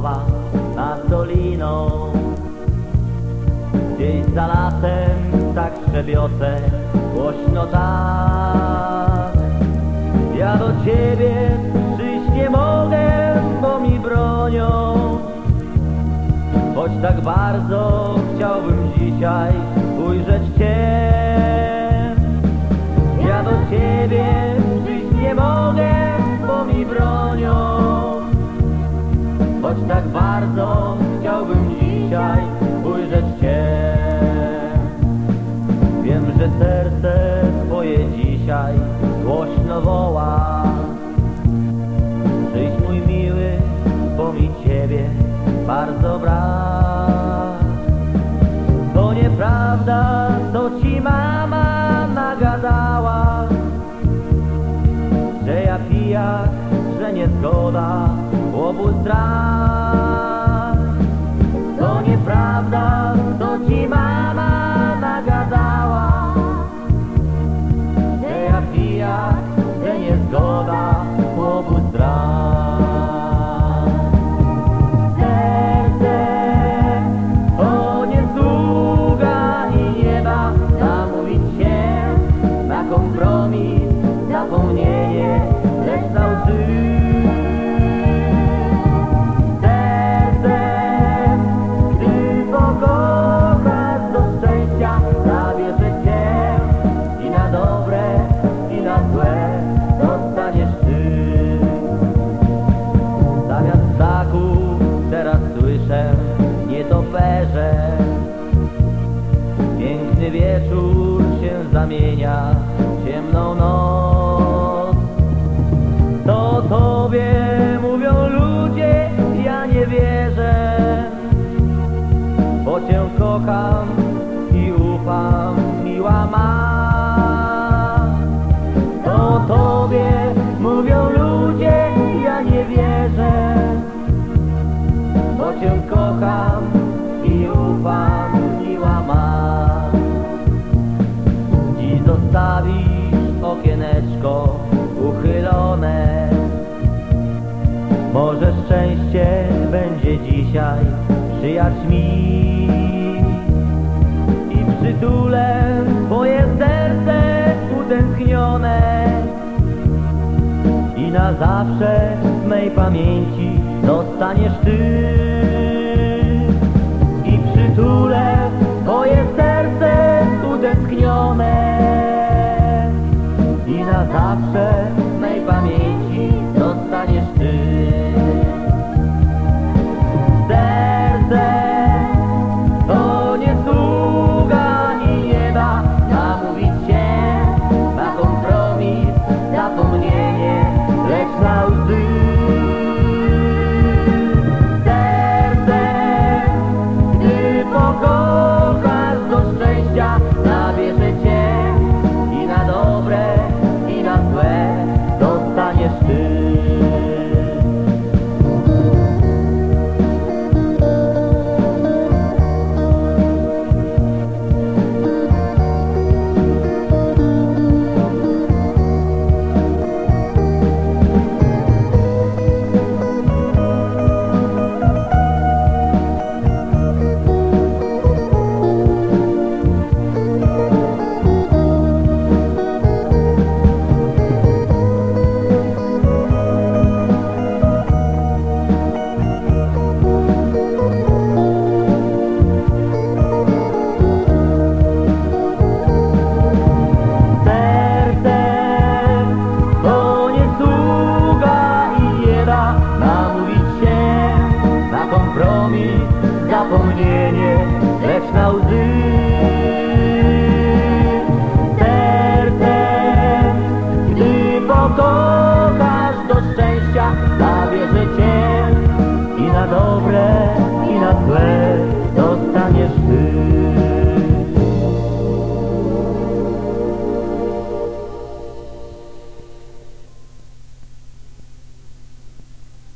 nowa nad doliną. Gdzieś za lasem tak szczebiocę, głośno tak. Ja do ciebie przyjść nie mogę, bo mi bronią. Choć tak bardzo chciałbym dzisiaj ujrzeć Cię. Ja do Ciebie przyjść nie mogę. Choć tak bardzo chciałbym dzisiaj ujrzeć Cię. Wiem, że serce Twoje dzisiaj głośno woła. Przyjdź mój miły, bo mi Ciebie bardzo brak. To nieprawda, to Ci mama nagadała Że ja pijak, że niezgoda, vou mostrar. Piękny wieczór się zamienia w ciemną noc. To tobie mówią ludzie, ja nie wierzę Bo cię kocham i ufam, miła ma. To tobie mówią ludzie, ja nie wierzę Bo cię kocham i ufam, Może szczęście będzie dzisiaj przyjaźni I przytulę twoje serce utęsknione. I na zawsze w mej pamięci zostaniesz ty. I przytulę twoje serce utęsknione. I na zawsze w mej pamięci zapomnienie, lecz na łzy.